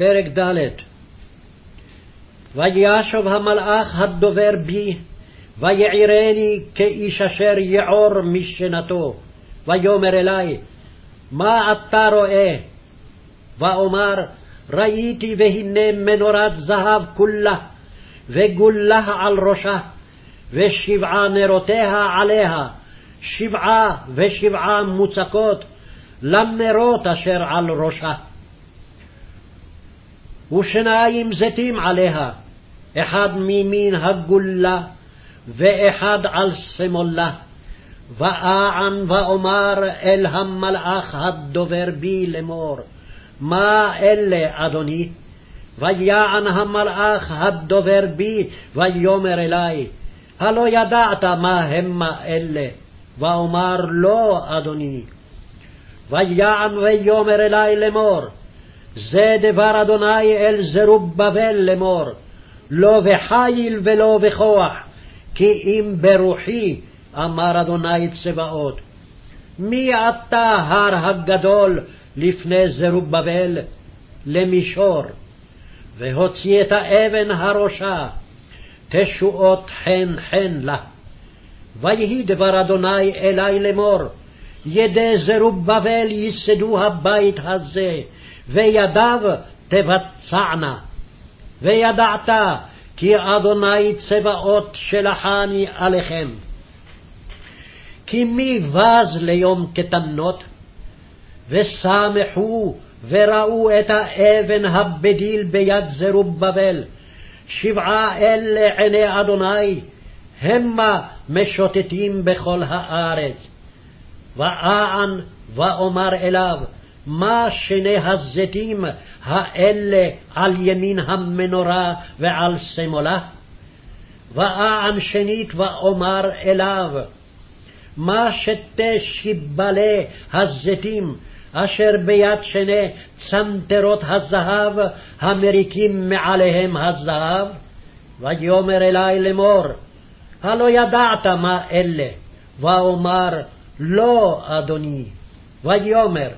פרק ד' וישוב המלאך הדובר בי, ויעירני כאיש אשר יעור משנתו, ויאמר אלי, מה אתה רואה? ואומר, ראיתי והנה מנורת זהב כולה, וגולה על ראשה, ושבעה נרותיה עליה, שבעה ושבעה מוצקות, לנרות אשר על ראשה. ושניים זיתים עליה, אחד ממין הגולה, ואחד על שמאלה. ואען ואומר אל המלאך הדובר בי לאמור, מה אלה, אדוני? ויען המלאך הדובר בי, ויאמר אלי, הלא ידעת מה המה אלה? ואומר לא, אדוני. ויען ויאמר אלי לאמור, זה דבר אדוני אל זרובבל לאמור, לא בחיל ולא בכוח, כי אם ברוחי, אמר אדוני צבאות. מי אתה הר הגדול לפני זרובבל? למישור. והוציא את האבן הראשה, תשועות חן חן לה. ויהי דבר אדוני אלי לאמור, ידי זרובבל ייסדו הבית הזה, וידיו תבצענה. וידעת כי אדוני צבאות שלחני עליכם. כי מי בז ליום קטנות? ושמחו וראו את האבן הבדיל ביד זרובבל, שבעה אלה עיני אדוני, המה משוטטים בכל הארץ. ואען ואומר אליו, מה שני הזיתים האלה על ימין המנורה ועל שמאלה? ואען שנית ואומר אליו, מה שתי שיבלי הזיתים אשר ביד שני צנתרות הזהב המריקים מעליהם הזהב? ויאמר אלי לאמור, הלא ידעת מה אלה? ואומר, לא, אדוני. ויאמר,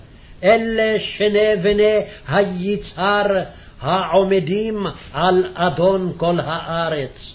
אלה שני בני היצהר העומדים על אדון כל הארץ.